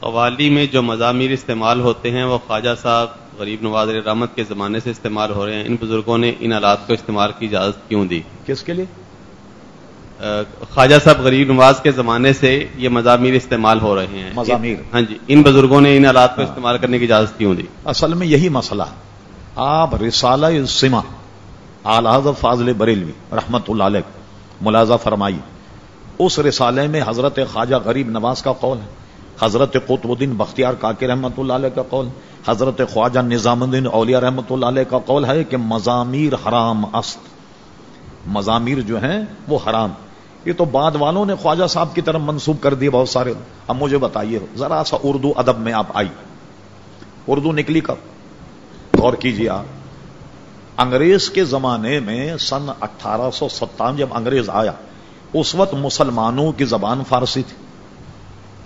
قوالی میں جو مضامیر استعمال ہوتے ہیں وہ خواجہ صاحب غریب نواز رحمت کے زمانے سے استعمال ہو رہے ہیں۔ ان بزرگوں نے ان آلات کو استعمال کی اجازت کیوں دی؟ کس کے لیے؟ خواجہ صاحب غریب نواز کے زمانے سے یہ مضامیر استعمال ہو رہے ہیں۔ مضامیر۔ ہاں جی ان بزرگوں نے ان آلات کو استعمال کرنے کی اجازت کیوں دی؟ اصل میں یہی مسئلہ۔ آپ رسالہ سما اعلی فاضل بریلوی رحمت اللہ علیہ ملازہ فرمائی اس رسالے میں حضرت خواجہ غریب نواز کا قول ہے۔ حضرت قطب الدین بختیار کاکی رحمت اللہ علیہ کا قول، حضرت خواجہ نظام الدین اولیاء رحمت اللہ علیہ کا قول ہے کہ مضامیر حرام است۔ مضامیر جو ہیں وہ حرام۔ یہ تو بعد والوں نے خواجہ صاحب کی طرف منسوب کر دیے بہت سارے۔ اب مجھے بتائیے، ذرا سا اردو ادب میں آپ آئی اردو نکلی کب؟ غور کیجیے آپ۔ انگریز کے زمانے میں سن اٹھارہ سو ستاون جب انگریز آیا، اس وقت مسلمانوں کی زبان فارسی تھی۔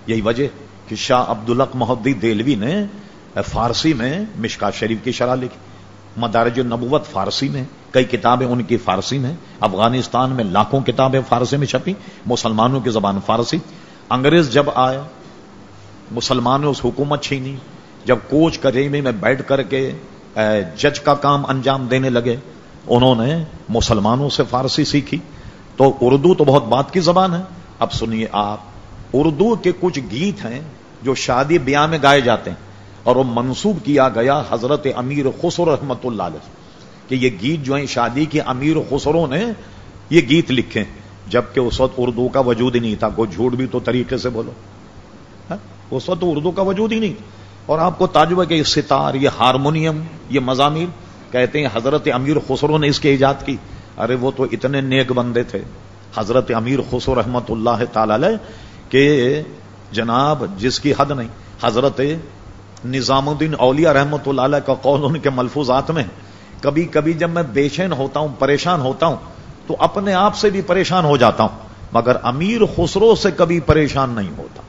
یہی وجہ۔ کہ شاہ عبدالق محدی دلوی نے فارسی میں مشکا شریف کی شرح لکھی، مدارج النبوت فارسی میں، کئی کتابیں ان کی فارسی میں، افغانستان میں لاکھوں کتابیں فارسی میں چھپی، مسلمانوں کی زبان فارسی۔ انگریز جب آیا، مسلمانوں اس حکومت چھینی، جب کوچ کریمی میں بیٹھ کر کے جج کا کام انجام دینے لگے، انہوں نے مسلمانوں سے فارسی سیکھی۔ تو اردو تو بہت بات کی زبان ہے، اب سنیے آپ اردو کے کچھ گیت ہیں جو شادی بیاہ میں گائے جاتے ہیں اور وہ منسوب کیا گیا حضرت امیر خسر رحمت اللہ علیہ کہ یہ گیت جو ہیں شادی کے امیر خسروں نے یہ گیت لکھے جبکہ اس وقت اردو کا وجود ہی نہیں تھا۔ کوئی جھوٹ بھی تو طریقے سے بولو۔ ہاں؟ اس وقت اردو کا وجود ہی نہیں۔ اور آپ کو تعجب ہے کہ یہ ستار، یہ ہارمونیم، یہ مضامیر کہتے ہیں حضرت امیر خسرو نے اس کی ایجاد کی۔ ارے وہ تو اتنے نیک بندے تھے۔ حضرت امیر خسرو رحمت اللہ تعالی علیہ کہ جناب جس کی حد نہیں، حضرت نظام الدین اولیاء رحمت اللہ علیہ کا قول ان کے ملفوظات میں کبھی کبھی جب میں بے چین ہوتا ہوں، پریشان ہوتا ہوں، تو اپنے آپ سے بھی پریشان ہو جاتا ہوں، مگر امیر خسرو سے کبھی پریشان نہیں ہوتا۔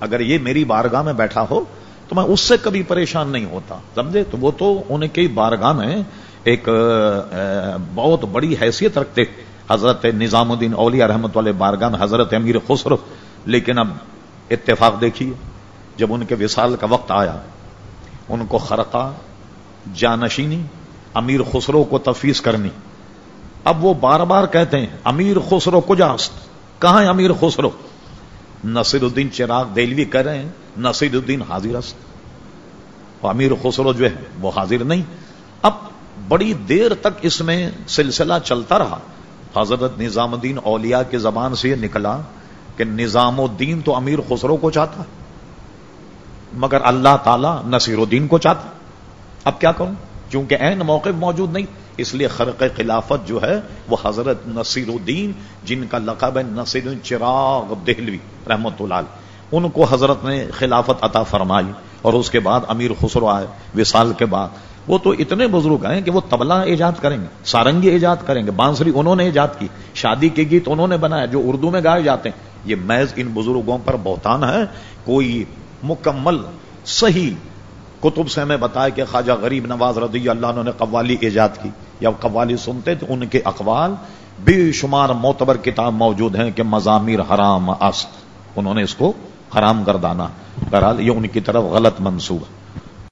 اگر یہ میری بارگاہ میں بیٹھا ہو، تو میں اس سے کبھی پریشان نہیں ہوتا۔ سمجھے؟ تو وہ تو ان کی بارگاہ میں ایک بہت بڑی حیثیت رکھتے۔ حضرت نظام الدین اولیاء رحمت والے بارگاہ میں حضرت امیر خسرو لیکن اب اتفاق دیکھیے، جب ان کے وصال کا وقت آیا، ان کو خرقہ، جانشینی، امیر خسرو کو تفویض کرنی۔ اب وہ بار بار کہتے ہیں، امیر خسرو کجاست کہاں ہے امیر خسرو؟ نصیر الدین چراغ دلوی کہہ رہے ہیں نصیر الدین حاضر است۔ امیر خسرو جو ہے، وہ حاضر نہیں۔ اب بڑی دیر تک اس میں سلسلہ چلتا رہا۔ حضرت نظام الدین اولیاء کی زبان سے یہ نکلا کہ نظام الدین تو امیر خسرو کو چاہتا مگر اللہ تعالی نصیر الدین کو چاہتا اب کیا کروں؟ کیونکہ این موقف موجود نہیں، اس لیے خرق خلافت جو ہے، وہ حضرت نصیر الدین جن کا لقب ہے نصیر چراغ دہلوی، رحمت اللہ ان کو حضرت نے خلافت عطا فرمائی اور اس کے بعد امیر خسرو آئے۔ وصال کے بعد وہ تو اتنے بزرگ ہیں کہ وہ تبلا ایجاد کریں گے، سارنگی ایجاد کریں گے، بانسری انہوں نے ایجاد کی، شادی کے گیت انہوں نے بنایا، جو اردو میں گائے جاتے ہیں۔ یہ محض ان بزرگوں پر بہتان ہے۔ کوئی مکمل صحیح کتب سے ہمیں بتایا کہ خواجہ غریب نواز رضی اللہ عنہ نے قوالی ایجاد کی یا قوالی سنتے تو ان کے اقوال بے شمار معتبر کتاب موجود ہیں کہ مضامیر حرام است۔ انہوں نے اس کو حرام گردانا بہرحال یہ ان کی طرف غلط منصوب ہے